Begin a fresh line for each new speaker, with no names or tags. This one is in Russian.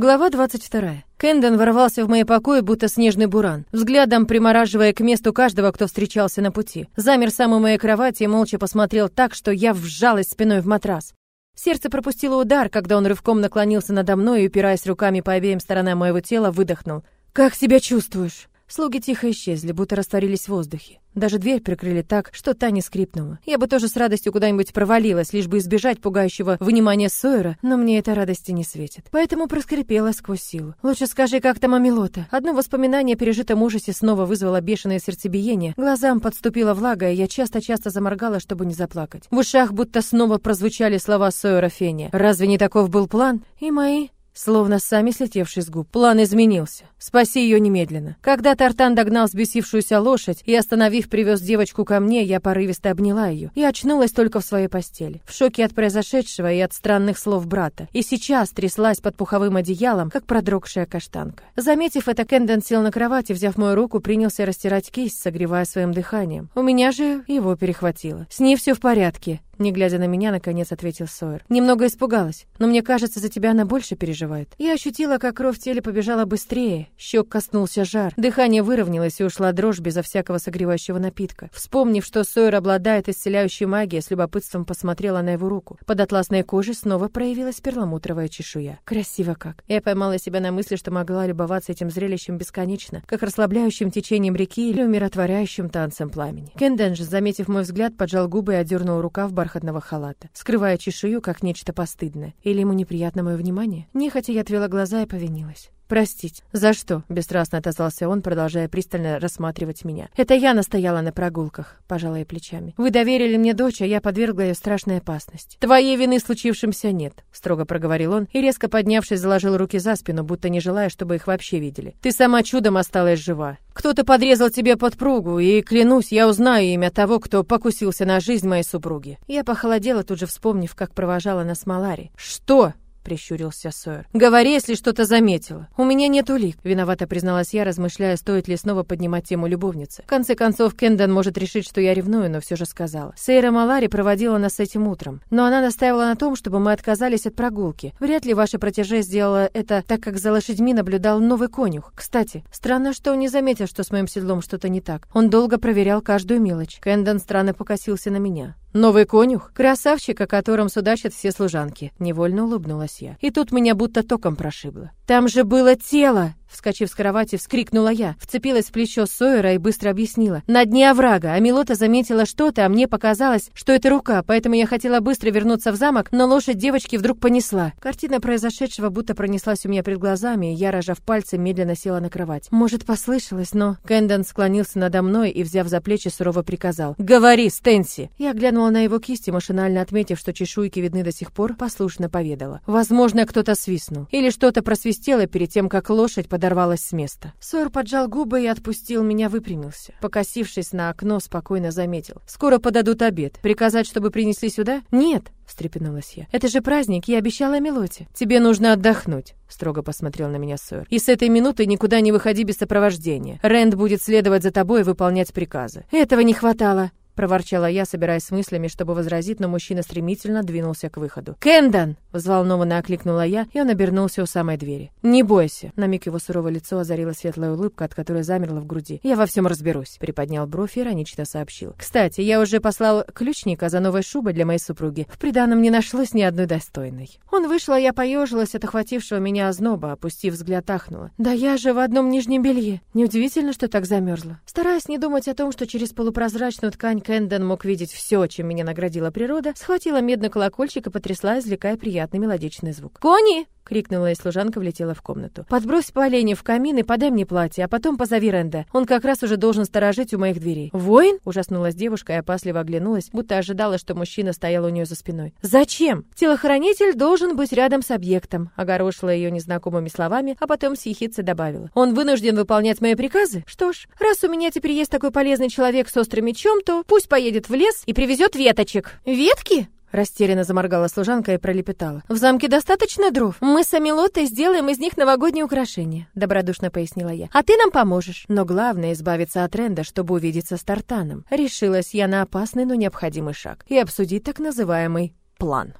Глава 22. Кэндон ворвался в мои покои, будто снежный буран, взглядом примораживая к месту каждого, кто встречался на пути. Замер сам у моей кровати и молча посмотрел так, что я вжалась спиной в матрас. Сердце пропустило удар, когда он рывком наклонился надо мной и, упираясь руками по обеим сторонам моего тела, выдохнул. «Как себя чувствуешь?» Слуги тихо исчезли, будто растворились в воздухе. Даже дверь прикрыли так, что та не скрипнула. Я бы тоже с радостью куда-нибудь провалилась, лишь бы избежать пугающего внимания Сойера, но мне этой радости не светит. Поэтому проскрипела сквозь силу. «Лучше скажи, как там Амилота?» Одно воспоминание о пережитом ужасе снова вызвало бешеное сердцебиение. Глазам подступила влага, и я часто-часто заморгала, чтобы не заплакать. В ушах будто снова прозвучали слова Сойера Фения. «Разве не таков был план?» И мои Словно сами слетевший с губ. План изменился. Спаси ее немедленно. Когда Тартан догнал сбесившуюся лошадь и, остановив, привез девочку ко мне, я порывисто обняла ее. И очнулась только в своей постели. В шоке от произошедшего и от странных слов брата. И сейчас тряслась под пуховым одеялом, как продрогшая каштанка. Заметив это, Кенден сел на кровати, взяв мою руку, принялся растирать кисть, согревая своим дыханием. У меня же его перехватило. С ней все в порядке. Не глядя на меня, наконец ответил Сойер. Немного испугалась, но мне кажется, за тебя она больше переживает. Я ощутила, как кровь в теле побежала быстрее, щек коснулся жар, дыхание выровнялось и ушла дрожь безо всякого согревающего напитка. Вспомнив, что Сойер обладает исцеляющей магией, с любопытством посмотрела на его руку. Под атласной кожей снова проявилась перламутровая чешуя. Красиво как. Я поймала себя на мысли, что могла любоваться этим зрелищем бесконечно, как расслабляющим течением реки или умиротворяющим танцем пламени. Кенден же, заметив мой взгляд, поджал губы и одернул рукав бар бархатного халата, скрывая чешую как нечто постыдное. Или ему неприятно мое внимание? Нехотя я отвела глаза и повинилась. «Простить. За что?» — бесстрастно отозвался он, продолжая пристально рассматривать меня. «Это я настояла на прогулках», — пожала я плечами. «Вы доверили мне дочь, а я подвергла ее страшной опасности». «Твоей вины случившимся нет», — строго проговорил он и, резко поднявшись, заложил руки за спину, будто не желая, чтобы их вообще видели. «Ты сама чудом осталась жива. Кто-то подрезал тебе подпругу, и, клянусь, я узнаю имя того, кто покусился на жизнь моей супруги». Я похолодела, тут же вспомнив, как провожала нас Малари. «Что?» Прищурился Сойер. «Говори, если что-то заметила. У меня нет улик», — виновато призналась я, размышляя, стоит ли снова поднимать тему любовницы. В конце концов, Кендон может решить, что я ревную, но все же сказала. Сейра Малари проводила нас этим утром, но она настаивала на том, чтобы мы отказались от прогулки. Вряд ли ваша протеже сделала это, так как за лошадьми наблюдал новый конюх. Кстати, странно, что он не заметил, что с моим седлом что-то не так. Он долго проверял каждую мелочь. Кендон странно покосился на меня. Новый конюх? Красавчик, о котором судачат все служанки. Невольно улыбнулась я. И тут меня будто током прошибло. Там же было тело! Вскочив с кровати, вскрикнула я, вцепилась в плечо Сойера и быстро объяснила. На дне оврага Амилота заметила что-то, а мне показалось, что это рука, поэтому я хотела быстро вернуться в замок, но лошадь девочки вдруг понесла. Картина произошедшего будто пронеслась у меня перед глазами, и я, рожав пальцы, медленно села на кровать. Может, послышалось, но... Кэндон склонился надо мной и, взяв за плечи, сурово приказал. «Говори, Стэнси!» Я глянула на его кисти, машинально отметив, что чешуйки видны до сих пор, послушно поведала. Возможно, кто-то свистнул. Или что-то просвистело перед тем, как лошадь подорвалась с места. Сойер поджал губы и отпустил меня, выпрямился. Покосившись на окно, спокойно заметил. «Скоро подадут обед. Приказать, чтобы принесли сюда?» «Нет», — встрепенулась я. «Это же праздник, я обещала Мелоте». «Тебе нужно отдохнуть», — строго посмотрел на меня Сойер. «И с этой минуты никуда не выходи без сопровождения. Рэнд будет следовать за тобой и выполнять приказы». «Этого не хватало», проворчала я, собираясь с мыслями, чтобы возразить, но мужчина стремительно двинулся к выходу. «Кэндон!» — взволнованно окликнула я, и он обернулся у самой двери. «Не бойся!» — на миг его суровое лицо озарила светлая улыбка, от которой замерла в груди. «Я во всем разберусь!» — приподнял бровь и иронично сообщил. «Кстати, я уже послал ключника за новой шубой для моей супруги. В приданом не нашлось ни одной достойной». Он вышел, а я поежилась от охватившего меня озноба, опустив взгляд, ахнула. «Да я же в одном нижнем белье. Неудивительно, что так замерзла». Стараясь не думать о том, что через полупрозрачную ткань Кэндон мог видеть все, чем меня наградила природа, схватила медный колокольчик и потрясла, извлекая приятный мелодичный звук. «Кони!» крикнула, и служанка влетела в комнату. «Подбрось поленье в камин и подай мне платье, а потом позови Ренда. Он как раз уже должен сторожить у моих дверей». «Воин?» — ужаснулась девушка и опасливо оглянулась, будто ожидала, что мужчина стоял у нее за спиной. «Зачем? Телохранитель должен быть рядом с объектом», — огорошила ее незнакомыми словами, а потом с добавила. «Он вынужден выполнять мои приказы? Что ж, раз у меня теперь есть такой полезный человек с острым мечом, то пусть поедет в лес и привезет веточек». «Ветки?» Растерянно заморгала служанка и пролепетала. «В замке достаточно дров? Мы с Амилотой сделаем из них новогодние украшения», — добродушно пояснила я. «А ты нам поможешь. Но главное — избавиться от тренда, чтобы увидеться с Тартаном. Решилась я на опасный, но необходимый шаг и обсудить так называемый план».